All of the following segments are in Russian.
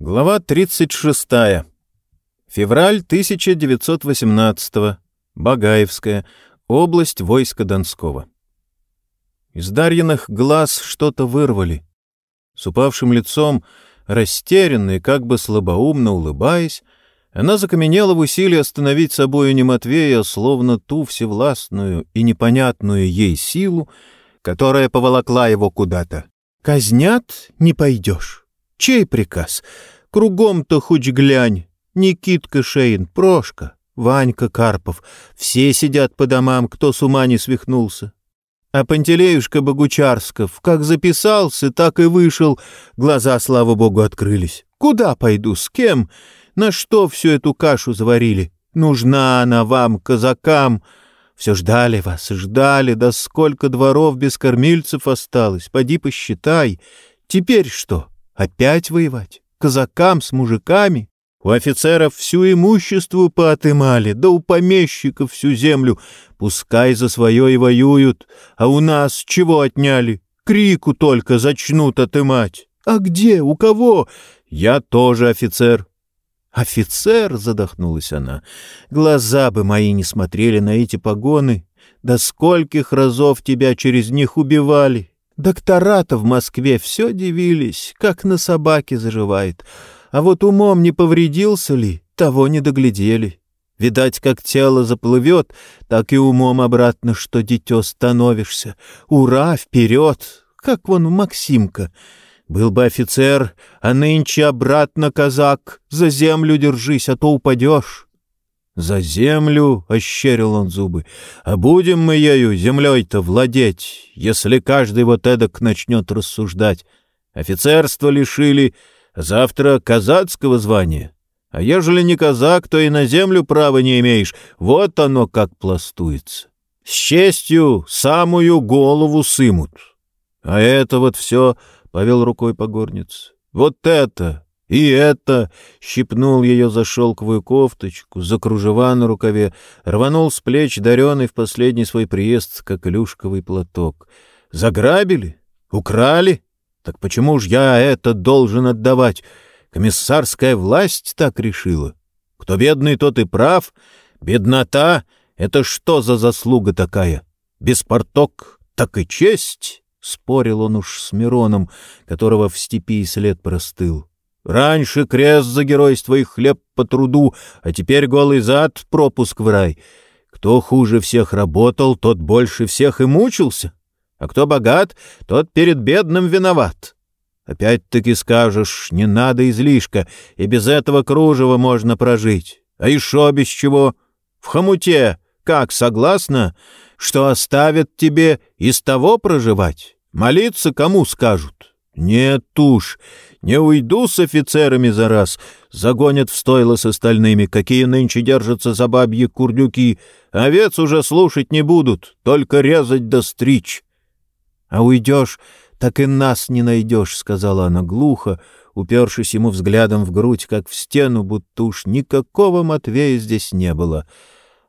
Глава 36. Февраль 1918. Багаевская. Область войска Донского. Из Дарьиных глаз что-то вырвали. С упавшим лицом, растерянной, как бы слабоумно улыбаясь, она закаменела в усилии остановить собою не Матвея, словно ту всевластную и непонятную ей силу, которая поволокла его куда-то. «Казнят — не пойдешь». Чей приказ? Кругом-то хоть глянь. Никитка Шейн, Прошка, Ванька Карпов. Все сидят по домам, кто с ума не свихнулся. А Пантелеюшка Богучарсков как записался, так и вышел. Глаза, слава богу, открылись. Куда пойду, с кем? На что всю эту кашу заварили? Нужна она вам, казакам. Все ждали вас, ждали, да сколько дворов без кормильцев осталось. Поди посчитай. Теперь что? Опять воевать? Казакам с мужиками? У офицеров всю имущество поотымали, да у помещиков всю землю. Пускай за свое и воюют, а у нас чего отняли? Крику только зачнут отымать. А где, у кого? Я тоже офицер. «Офицер!» — задохнулась она. «Глаза бы мои не смотрели на эти погоны. Да скольких разов тебя через них убивали! Доктора-то в Москве все дивились, как на собаке заживает. А вот умом не повредился ли, того не доглядели. Видать, как тело заплывет, так и умом обратно, что дитё становишься. Ура, вперед! Как вон Максимка. Был бы офицер, а нынче обратно казак. За землю держись, а то упадешь. «За землю!» — ощерил он зубы. «А будем мы ею, землей-то, владеть, если каждый вот эдак начнет рассуждать. Офицерство лишили, завтра казацкого звания. А ежели не казак, то и на землю права не имеешь. Вот оно как пластуется. С честью самую голову сымут. А это вот все...» — повел рукой по горнице. «Вот это и это щипнул ее за шелковую кофточку, за кружева на рукаве, рванул с плеч даренный в последний свой приезд коклюшковый платок. Заграбили? Украли? Так почему ж я это должен отдавать? Комиссарская власть так решила. Кто бедный, тот и прав. Беднота — это что за заслуга такая? Беспорток, так и честь? — спорил он уж с Мироном, которого в степи след простыл. Раньше крест за геройство и хлеб по труду, а теперь голый зад — пропуск в рай. Кто хуже всех работал, тот больше всех и мучился, а кто богат, тот перед бедным виноват. Опять-таки скажешь, не надо излишка, и без этого кружева можно прожить. А еще без чего? В хомуте, как, согласна, что оставят тебе из того проживать? Молиться кому скажут? Нет уж, не уйду с офицерами за раз. Загонят в стойло с остальными, какие нынче держатся за бабьи курдюки. Овец уже слушать не будут, только резать да стричь. — А уйдешь, так и нас не найдешь, — сказала она глухо, упершись ему взглядом в грудь, как в стену, будто уж никакого Матвея здесь не было.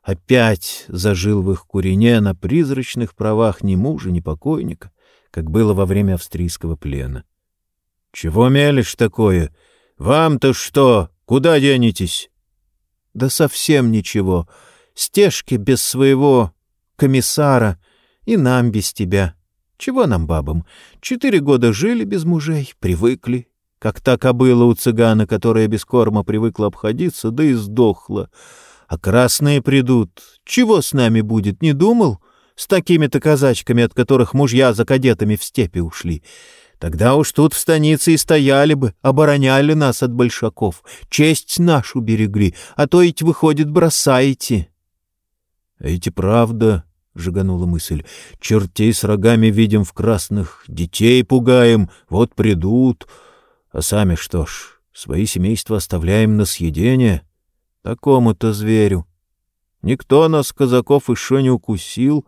Опять зажил в их курине на призрачных правах ни мужа, ни покойника, как было во время австрийского плена. — Чего мелешь такое? Вам-то что? Куда денетесь? — Да совсем ничего. Стежки без своего комиссара и нам без тебя. Чего нам, бабам? Четыре года жили без мужей, привыкли. Как та кобыла у цыгана, которая без корма привыкла обходиться, да и сдохла. А красные придут. Чего с нами будет, не думал? С такими-то казачками, от которых мужья за кадетами в степи ушли. Тогда уж тут в станице и стояли бы, обороняли нас от большаков, честь нашу берегли, а то ведь, выходит, бросаете. — эти правда, — жиганула мысль, — чертей с рогами видим в красных, детей пугаем, вот придут. А сами что ж, свои семейства оставляем на съедение? Такому-то зверю. Никто нас, казаков, еще не укусил,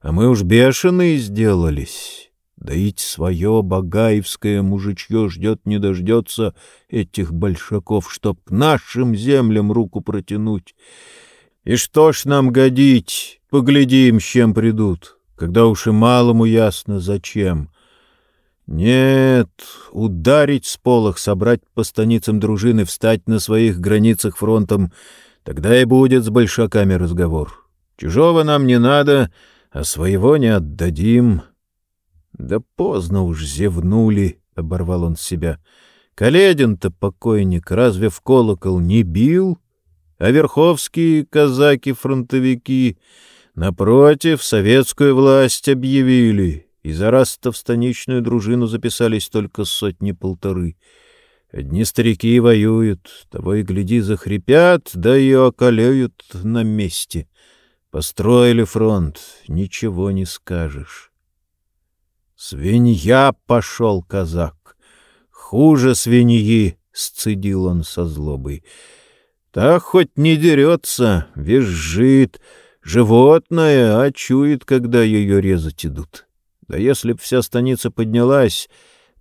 а мы уж бешеные сделались». Доить свое богаевское мужичье ждет не дождется этих большаков, чтоб к нашим землям руку протянуть. И что ж нам годить? Поглядим, с чем придут, когда уж и малому ясно, зачем. Нет, ударить с полох, собрать по станицам дружины, встать на своих границах фронтом, тогда и будет с большаками разговор. Чужого нам не надо, а своего не отдадим. Да поздно уж зевнули, — оборвал он себя. Каледин-то покойник разве в колокол не бил? А верховские казаки-фронтовики, напротив, советскую власть объявили, и за раз-то в станичную дружину записались только сотни-полторы. Одни старики воюют, того и гляди, захрипят, да и околеют на месте. Построили фронт, ничего не скажешь. Свинья пошел, казак. Хуже свиньи, — сцедил он со злобой. Так хоть не дерется, визжит, животное, а чует, когда ее резать идут. Да если б вся станица поднялась,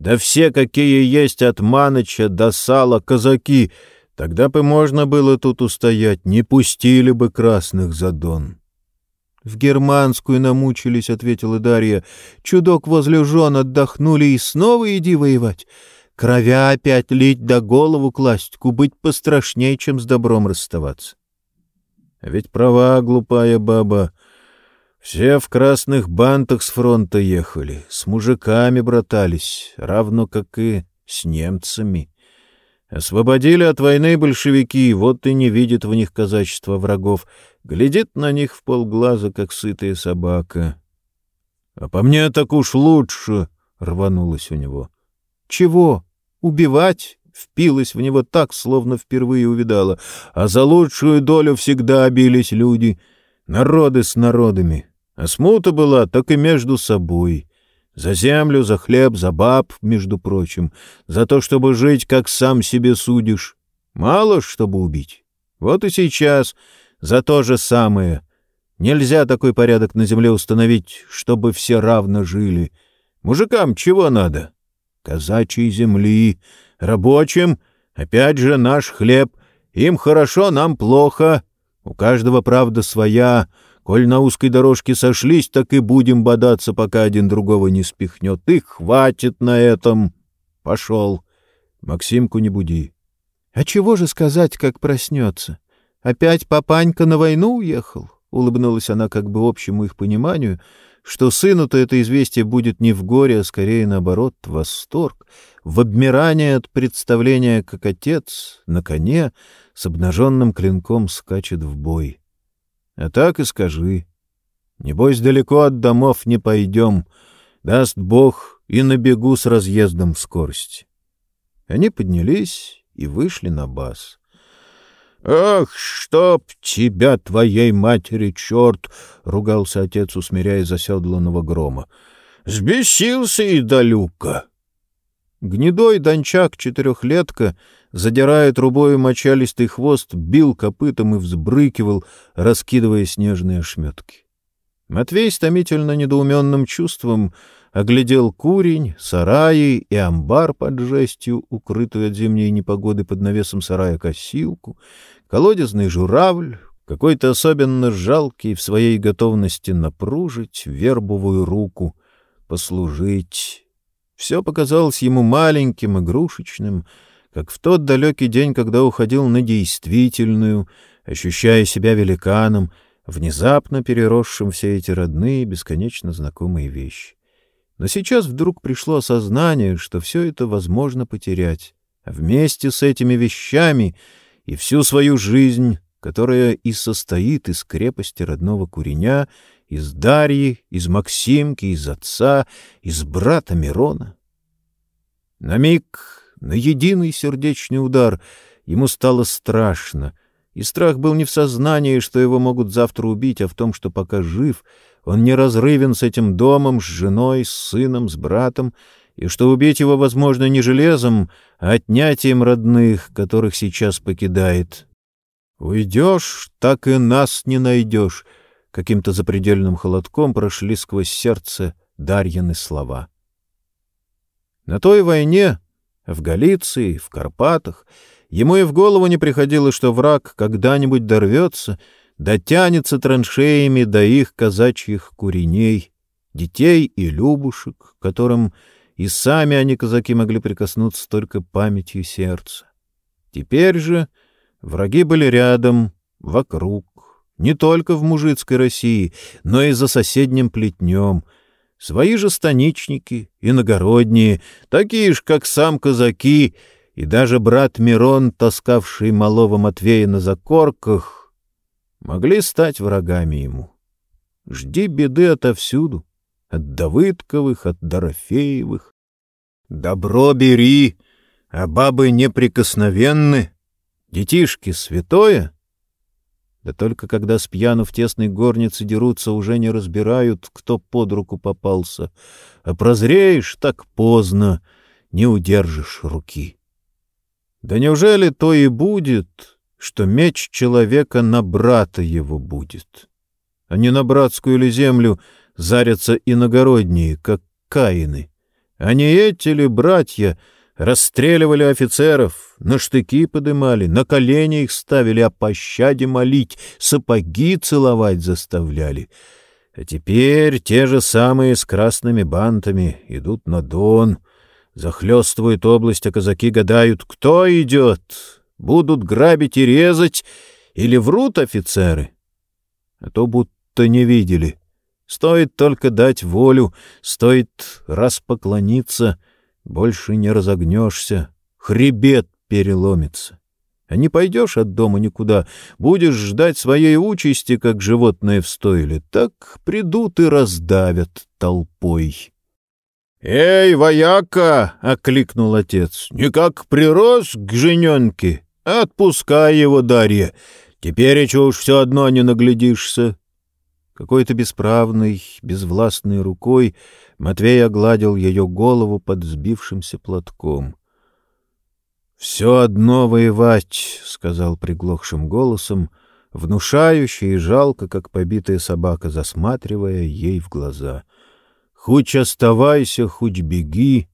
да все, какие есть от Маныча до Сала казаки, тогда бы можно было тут устоять, не пустили бы красных за дон. — В германскую намучились, — ответила Дарья. — Чудок возле жен отдохнули и снова иди воевать. Кровя опять лить да голову класть, кубыть пострашней, чем с добром расставаться. А ведь права, глупая баба, все в красных бантах с фронта ехали, с мужиками братались, равно как и с немцами. Освободили от войны большевики, вот и не видит в них казачество врагов, глядит на них в полглаза, как сытая собака. — А по мне так уж лучше, — рванулось у него. — Чего? Убивать? Впилась в него так, словно впервые увидала. А за лучшую долю всегда бились люди, народы с народами. А смута была так и между собой. За землю, за хлеб, за баб, между прочим. За то, чтобы жить, как сам себе судишь. Мало, чтобы убить. Вот и сейчас за то же самое. Нельзя такой порядок на земле установить, чтобы все равно жили. Мужикам чего надо? Казачьей земли. Рабочим, опять же, наш хлеб. Им хорошо, нам плохо. У каждого правда своя — Коль на узкой дорожке сошлись, так и будем бодаться, пока один другого не спихнет. И хватит на этом. Пошел. Максимку не буди. — А чего же сказать, как проснется? Опять папанька на войну уехал? — улыбнулась она как бы общему их пониманию, что сыну-то это известие будет не в горе, а скорее наоборот, в восторг, в обмирание от представления, как отец на коне с обнаженным клинком скачет в бой. — а так и скажи. Небось, далеко от домов не пойдем. Даст Бог и на бегу с разъездом в скорости. Они поднялись и вышли на бас. — Ах, чтоб тебя, твоей матери, черт! — ругался отец, усмиряя заседланного грома. — Сбесился и далюка! Гнедой дончак четырехлетка задирая трубою мочалистый хвост, бил копытом и взбрыкивал, раскидывая снежные ошметки. Матвей с томительно недоуменным чувством оглядел курень, сараи и амбар под жестью, укрытую от зимней непогоды под навесом сарая косилку, колодезный журавль, какой-то особенно жалкий в своей готовности напружить вербовую руку, послужить. Все показалось ему маленьким, игрушечным, как в тот далекий день, когда уходил на действительную, ощущая себя великаном, внезапно переросшим все эти родные, бесконечно знакомые вещи. Но сейчас вдруг пришло осознание, что все это возможно потерять, а вместе с этими вещами и всю свою жизнь, которая и состоит из крепости родного куреня, из Дарьи, из Максимки, из отца, из брата Мирона. На миг на единый сердечный удар ему стало страшно, и страх был не в сознании, что его могут завтра убить, а в том, что пока жив, он не разрывен с этим домом, с женой, с сыном, с братом, и что убить его возможно не железом, а отнятием родных, которых сейчас покидает. «Уйдешь, так и нас не найдешь», — каким-то запредельным холодком прошли сквозь сердце Дарьины слова. На той войне в Галиции, в Карпатах ему и в голову не приходило, что враг когда-нибудь дорвется, дотянется траншеями до их казачьих куреней, детей и любушек, которым и сами они, казаки, могли прикоснуться только памятью сердца. Теперь же враги были рядом, вокруг, не только в мужицкой России, но и за соседним плетнем. Свои же станичники, иногородние, такие ж, как сам казаки, и даже брат Мирон, таскавший малого Матвея на закорках, могли стать врагами ему. Жди беды отовсюду, от Давыдковых, от Дорофеевых. Добро бери, а бабы неприкосновенны, детишки святое. Да только когда с пьяну в тесной горнице дерутся, уже не разбирают, кто под руку попался, а прозреешь так поздно, не удержишь руки. Да неужели то и будет, что меч человека на брата его будет? А не на братскую ли землю зарятся иногородние, как каины? А не эти ли братья расстреливали офицеров, на штыки подымали, на колени их ставили, о пощаде молить, сапоги целовать заставляли? А теперь те же самые с красными бантами идут на Дон — Захлестывают область, а казаки гадают, кто идет. Будут грабить и резать, или врут офицеры? А то будто не видели. Стоит только дать волю, стоит раз поклониться, больше не разогнешься, хребет переломится. А не пойдешь от дома никуда, будешь ждать своей участи, как животное в стойле, так придут и раздавят толпой. «Эй, вояка!» — окликнул отец. «Никак прирос к жененке. Отпускай его, Дарья. Теперь уж все одно не наглядишься». Какой-то бесправной, безвластной рукой Матвей огладил ее голову под сбившимся платком. «Все одно воевать», — сказал приглохшим голосом, внушающе и жалко, как побитая собака, засматривая ей в глаза — Хоть оставайся, хоть беги,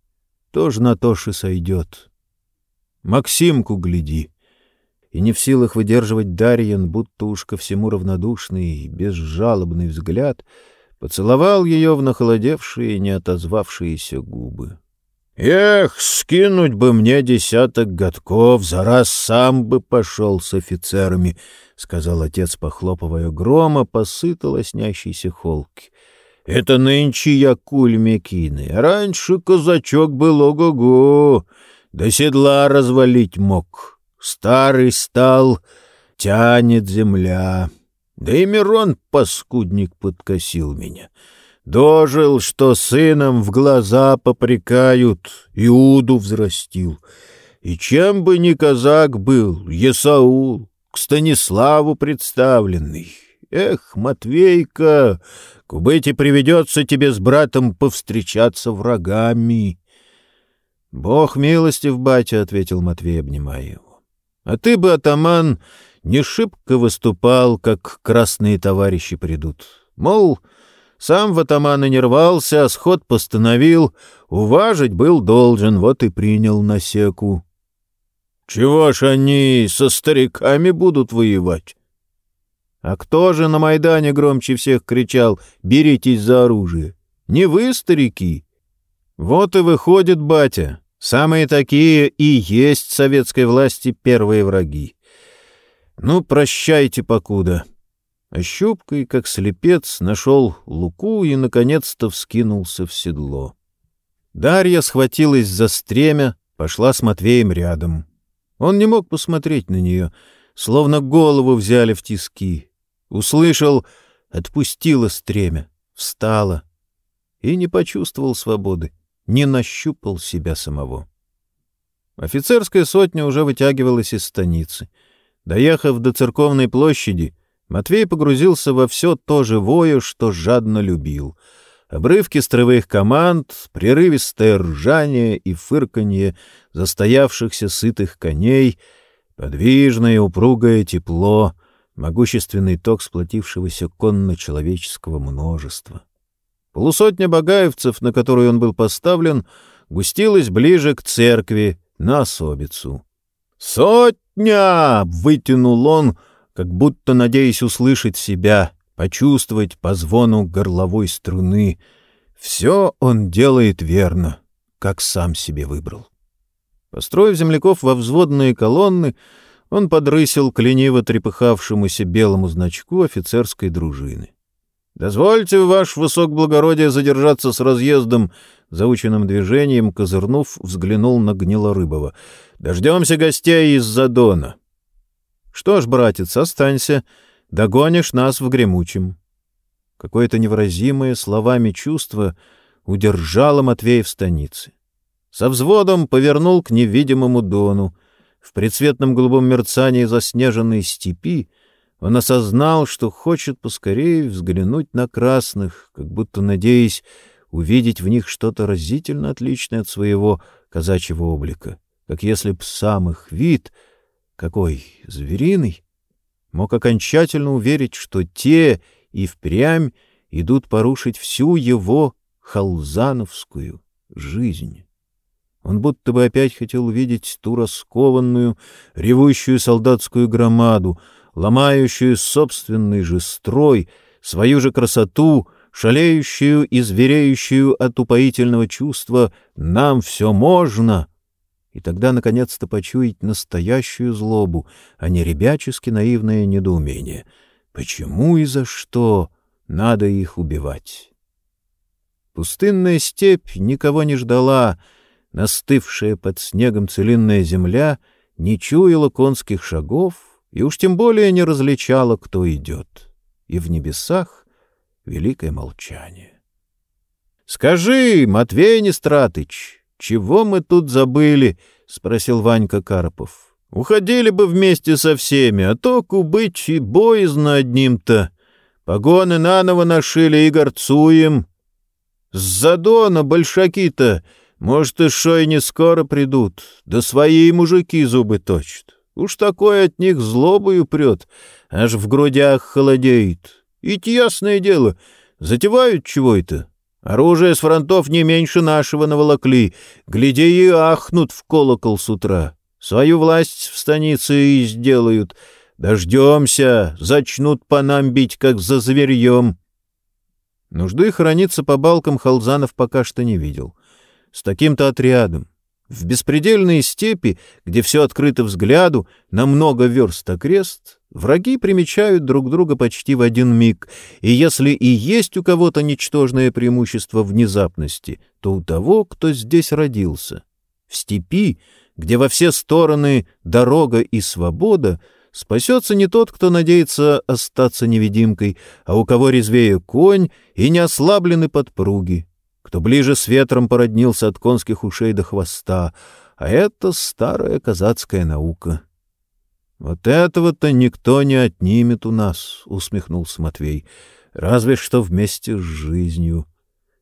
тоже на то же сойдет. Максимку гляди. И не в силах выдерживать Дарьян, будто уж ко всему равнодушный безжалобный взгляд, поцеловал ее в нахолодевшие, не отозвавшиеся губы. «Эх, скинуть бы мне десяток годков, за раз сам бы пошел с офицерами», — сказал отец, похлопывая грома по сыто лоснящейся холке. Это нынче я куль мекины. Раньше казачок был ого-го, до седла развалить мог. Старый стал, тянет земля. Да и Мирон, паскудник, подкосил меня. Дожил, что сыном в глаза попрекают, Иуду взрастил. И чем бы ни казак был, Есаул, к Станиславу представленный. Эх, Матвейка, Кубыте приведется тебе с братом повстречаться врагами. — Бог милостив, батя, — ответил Матвей, обнимая его. — А ты бы, атаман, не шибко выступал, как красные товарищи придут. Мол, сам в атамана не рвался, а сход постановил, уважить был должен, вот и принял насеку. — Чего ж они со стариками будут воевать? А кто же на Майдане громче всех кричал «Беритесь за оружие»? Не вы, старики? Вот и выходит, батя, самые такие и есть советской власти первые враги. Ну, прощайте, покуда. А щупкой, как слепец, нашел луку и, наконец-то, вскинулся в седло. Дарья схватилась за стремя, пошла с Матвеем рядом. Он не мог посмотреть на нее, словно голову взяли в тиски, Услышал, отпустила стремя, встала и не почувствовал свободы, не нащупал себя самого. Офицерская сотня уже вытягивалась из станицы. Доехав до церковной площади, Матвей погрузился во все то живое, что жадно любил. Обрывки строевых команд, прерывистое ржание и фырканье застоявшихся сытых коней, подвижное упругое тепло — могущественный ток сплотившегося конно-человеческого множества. Полусотня богаевцев, на которую он был поставлен, густилась ближе к церкви, на особицу. «Сотня!» — вытянул он, как будто надеясь услышать себя, почувствовать по звону горловой струны. Все он делает верно. как сам себе выбрал. Построив земляков во взводные колонны, он подрысил к лениво трепыхавшемуся белому значку офицерской дружины. «Дозвольте, ваш высокоблагородие, задержаться с разъездом», заученным движением, козырнув, взглянул на Гнилорыбова. «Дождемся гостей из-за Дона». «Что ж, братец, останься, догонишь нас в гремучем». Какое-то невыразимое словами чувство удержало Матвея в станице. Со взводом повернул к невидимому Дону. В предцветном голубом мерцании заснеженной степи он осознал, что хочет поскорее взглянуть на красных, как будто надеясь увидеть в них что-то разительно отличное от своего казачьего облика, как если б сам их вид, какой звериный, мог окончательно уверить, что те и впрямь идут порушить всю его халзановскую жизнь. Он будто бы опять хотел увидеть ту раскованную, ревущую солдатскую громаду, ломающую собственный же строй, свою же красоту, шалеющую и звереющую от упоительного чувства «нам все можно», и тогда наконец-то почуять настоящую злобу, а не ребячески наивное недоумение. Почему и за что надо их убивать? Пустынная степь никого не ждала, настывшая под снегом целинная земля не чуяла конских шагов и уж тем более не различала, кто идет. И в небесах великое молчание. — Скажи, Матвей Нестратыч, чего мы тут забыли? — спросил Ванька Карпов. — Уходили бы вместе со всеми, а то кубыть и боязно одним-то. Погоны наново нашили и горцуем. С задона большаки-то может, и шо и не скоро придут, да свои мужики зубы точат. Уж такое от них злобою прет, аж в грудях холодеет. Ведь ясное дело, затевают чего это. Оружие с фронтов не меньше нашего наволокли. Гляди и ахнут в колокол с утра. Свою власть в станице и сделают. Дождемся, зачнут по нам бить, как за зверьем. Нужды храниться по балкам Халзанов пока что не видел с таким-то отрядом. В беспредельные степи, где все открыто взгляду, на много верст окрест, враги примечают друг друга почти в один миг, и если и есть у кого-то ничтожное преимущество внезапности, то у того, кто здесь родился. В степи, где во все стороны дорога и свобода, спасется не тот, кто надеется остаться невидимкой, а у кого резвее конь и не ослаблены подпруги, кто ближе с ветром породнился от конских ушей до хвоста, а это старая казацкая наука. — Вот этого-то никто не отнимет у нас, — усмехнулся Матвей, — разве что вместе с жизнью.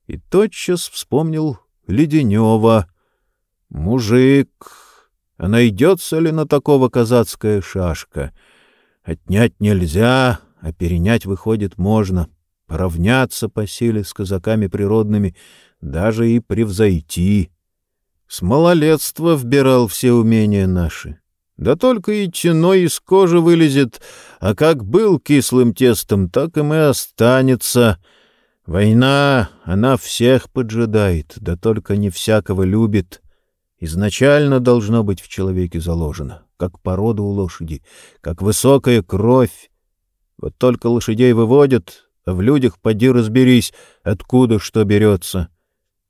И тотчас вспомнил Леденева. Мужик, а найдется ли на такого казацкая шашка? Отнять нельзя, а перенять, выходит, можно. — поравняться по силе с казаками природными, даже и превзойти. С малолетства вбирал все умения наши. Да только и тяной из кожи вылезет, а как был кислым тестом, так им и останется. Война, она всех поджидает, да только не всякого любит. Изначально должно быть в человеке заложено, как порода у лошади, как высокая кровь. Вот только лошадей выводят, в людях поди разберись, откуда что берется.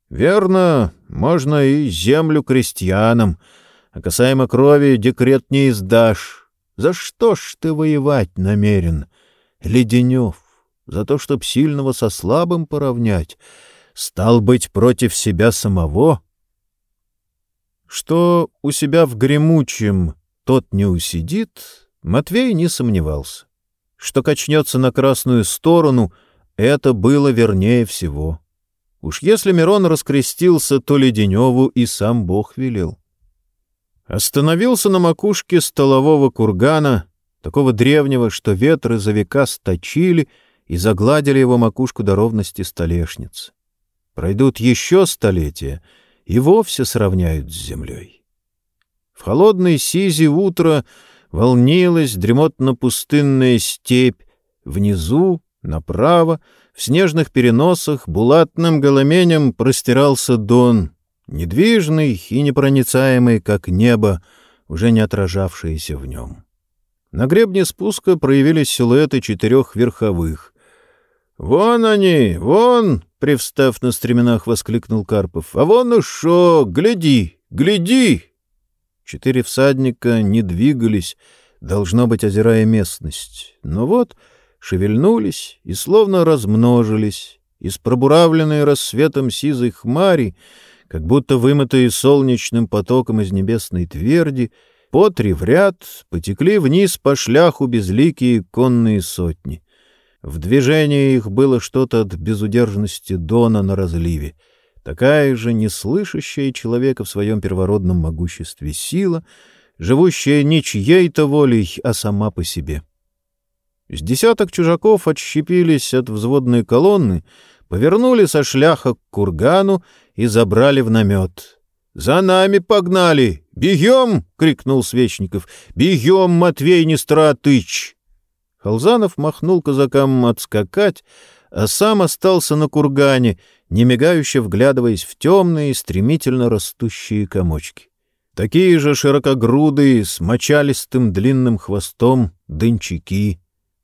Верно, можно и землю крестьянам, а касаемо крови декрет не издашь. За что ж ты воевать намерен, Леденев? За то, чтоб сильного со слабым поравнять? Стал быть против себя самого? Что у себя в гремучем тот не усидит, Матвей не сомневался что качнется на красную сторону, это было вернее всего. Уж если Мирон раскрестился, то Леденеву и сам Бог велел. Остановился на макушке столового кургана, такого древнего, что ветры за века сточили и загладили его макушку до ровности столешниц. Пройдут еще столетия и вовсе сравняют с землей. В холодной сизи утро волнилась дремотно-пустынная степь, внизу, направо, в снежных переносах булатным голоменем простирался дон, недвижный и непроницаемый, как небо, уже не отражавшееся в нем. На гребне спуска проявились силуэты четырех верховых. «Вон они, вон!» — привстав на стременах, воскликнул Карпов. «А вон и! Гляди, гляди!» Четыре всадника не двигались, должно быть, озирая местность. Но вот шевельнулись и словно размножились. Из пробуравленной рассветом сизой хмари, как будто вымытые солнечным потоком из небесной тверди, по три в ряд потекли вниз по шляху безликие конные сотни. В движении их было что-то от безудержности дона на разливе — такая же неслышащая человека в своем первородном могуществе сила, живущая не чьей-то волей, а сама по себе. С десяток чужаков отщепились от взводной колонны, повернули со шляха к кургану и забрали в намет. «За нами погнали! Бегем!» — крикнул Свечников. «Бегем, Матвей Нестратыч!» Халзанов махнул казакам отскакать, а сам остался на кургане, не мигающе вглядываясь в темные, стремительно растущие комочки. Такие же широкогрудые, с мочалистым длинным хвостом дынчаки.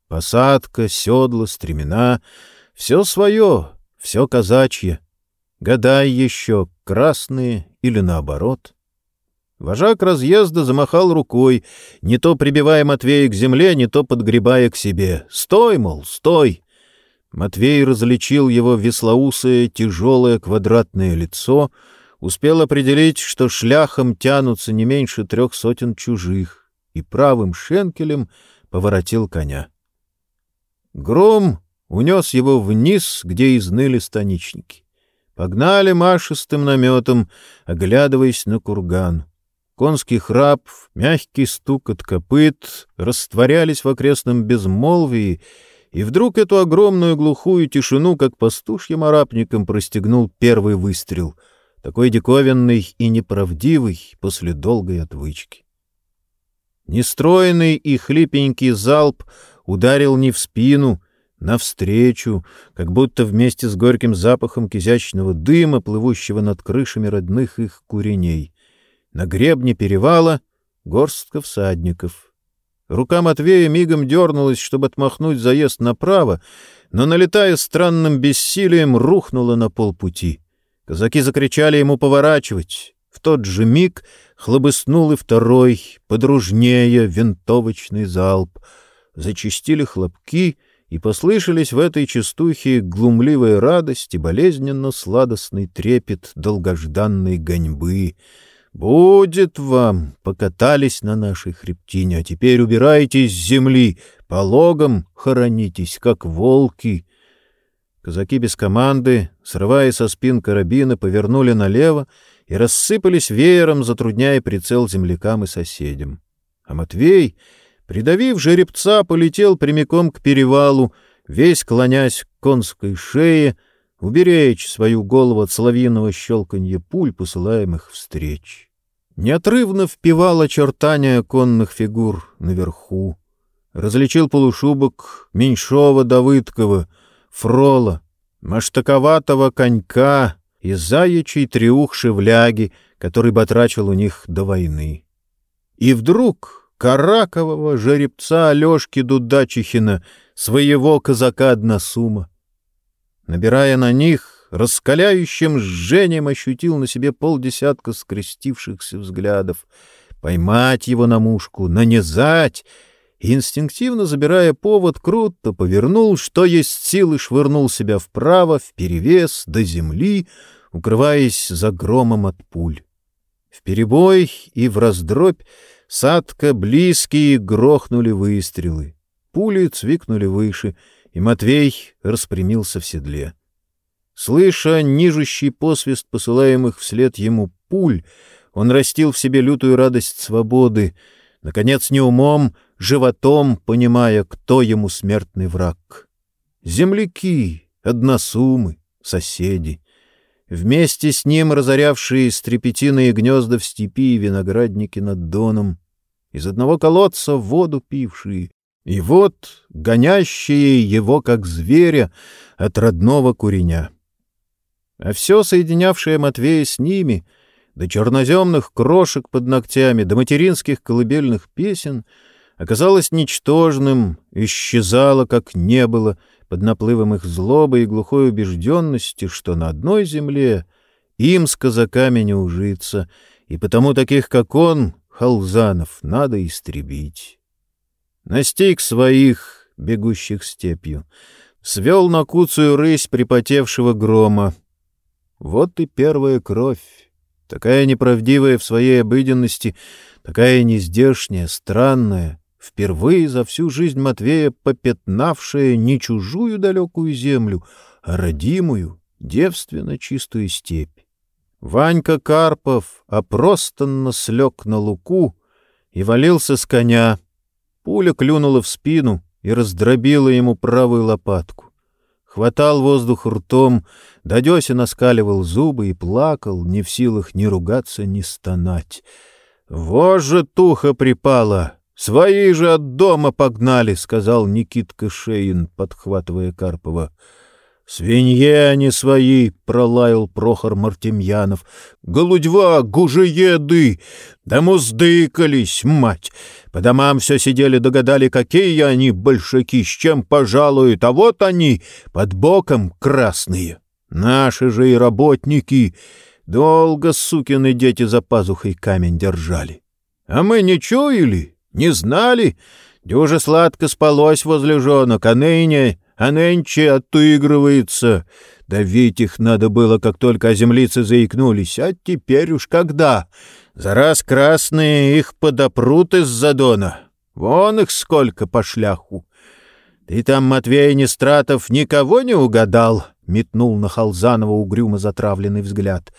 Посадка, седла, стремена — все свое, все казачье. Гадай еще, красные или наоборот. Вожак разъезда замахал рукой, не то прибивая Матвея к земле, не то подгребая к себе. «Стой, мол, стой!» Матвей различил его веслоусое, тяжелое квадратное лицо, успел определить, что шляхом тянутся не меньше трех сотен чужих, и правым шенкелем поворотил коня. Гром унес его вниз, где изныли станичники. Погнали машистым наметом, оглядываясь на курган. Конский храп, мягкий стук от копыт растворялись в окрестном безмолвии, и вдруг эту огромную глухую тишину, как пастушьим арапником, простегнул первый выстрел, такой диковинный и неправдивый после долгой отвычки. Нестроенный и хлипенький залп ударил не в спину, навстречу, как будто вместе с горьким запахом кизячного дыма, плывущего над крышами родных их куреней. На гребне перевала горстка всадников — Рука Матвея мигом дернулась, чтобы отмахнуть заезд направо, но, налетая странным бессилием, рухнула на полпути. Казаки закричали ему поворачивать. В тот же миг хлобыснул и второй, подружнее, винтовочный залп. Зачистили хлопки, и послышались в этой частухе глумливая радость и болезненно-сладостный трепет долгожданной гоньбы — Будет вам, покатались на нашей хребтине, а теперь убирайтесь с земли, по логам хоронитесь, как волки. Казаки без команды, срывая со спин карабина, повернули налево и рассыпались веером, затрудняя прицел землякам и соседям. А Матвей, придавив жеребца, полетел прямиком к перевалу, весь клонясь к конской шее, уберечь свою голову от соловьиного щелканья пуль, посылаемых встреч. Неотрывно впивал очертания конных фигур наверху. Различил полушубок Меньшова Давыдкова, Фрола, маштаковатого конька и заячий триух шевляги, который батрачил у них до войны. И вдруг каракового жеребца Алешки Дудачихина, своего казака Односума, Набирая на них, раскаляющим жжением ощутил на себе полдесятка скрестившихся взглядов. Поймать его на мушку, нанизать инстинктивно забирая повод, круто повернул, что есть силы, швырнул себя вправо, вперевес, до земли, укрываясь за громом от пуль. В перебой и в раздробь садка близкие грохнули выстрелы. Пули цвикнули выше — и Матвей распрямился в седле. Слыша нижущий посвист посылаемых вслед ему пуль, он растил в себе лютую радость свободы, наконец, не умом, животом, понимая, кто ему смертный враг. Земляки, односумы, соседи, вместе с ним разорявшие стрепетиные гнезда в степи и виноградники над доном, из одного колодца воду пившие, и вот гонящие его, как зверя, от родного куреня. А все, соединявшее Матвея с ними, до черноземных крошек под ногтями, до материнских колыбельных песен, оказалось ничтожным, исчезало, как не было, под наплывом их злобы и глухой убежденности, что на одной земле им с казаками не ужиться, и потому таких, как он, халзанов, надо истребить. Настиг своих, бегущих степью, свел на куцую рысь припотевшего грома. Вот и первая кровь, такая неправдивая в своей обыденности, такая нездешняя, странная, впервые за всю жизнь Матвея попятнавшая не чужую далекую землю, а родимую, девственно чистую степь. Ванька Карпов опростанно слег на луку и валился с коня. Пуля клюнула в спину и раздробила ему правую лопатку. Хватал воздух ртом, до десен оскаливал зубы и плакал, не в силах ни ругаться, ни стонать. «Вот же туха припала! Свои же от дома погнали!» — сказал Никитка Шеин, подхватывая Карпова. «Свиньи они свои!» — пролаял Прохор Мартемьянов. «Голудьва, гужееды! Да муздыкались, мать! По домам все сидели, догадали, какие они большаки, с чем пожалуют, а вот они, под боком красные. Наши же и работники! Долго сукины дети за пазухой камень держали. А мы не чуяли, не знали, дюже сладко спалось возле женок, а ныне а нынче отыгрывается. Давить их надо было, как только оземлицы заикнулись, а теперь уж когда? За раз красные их подопрут из задона. Вон их сколько по шляху. Ты там, Матвей Нестратов, никого не угадал? — метнул на Халзанова угрюмо затравленный взгляд.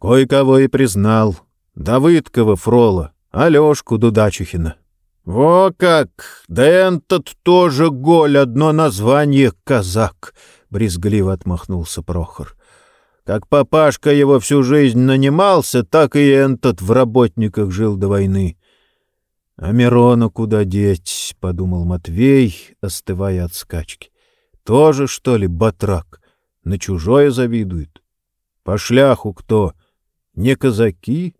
Кое-кого и признал. Давыдкова Фрола, Алешку Дудачухина. «Во как! Да этот тоже голь, одно название — казак!» — брезгливо отмахнулся Прохор. «Как папашка его всю жизнь нанимался, так и этот в работниках жил до войны». «А Мирона куда деть?» — подумал Матвей, остывая от скачки. «Тоже, что ли, батрак? На чужое завидует? По шляху кто? Не казаки?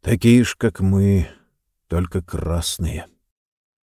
Такие ж, как мы» только красные.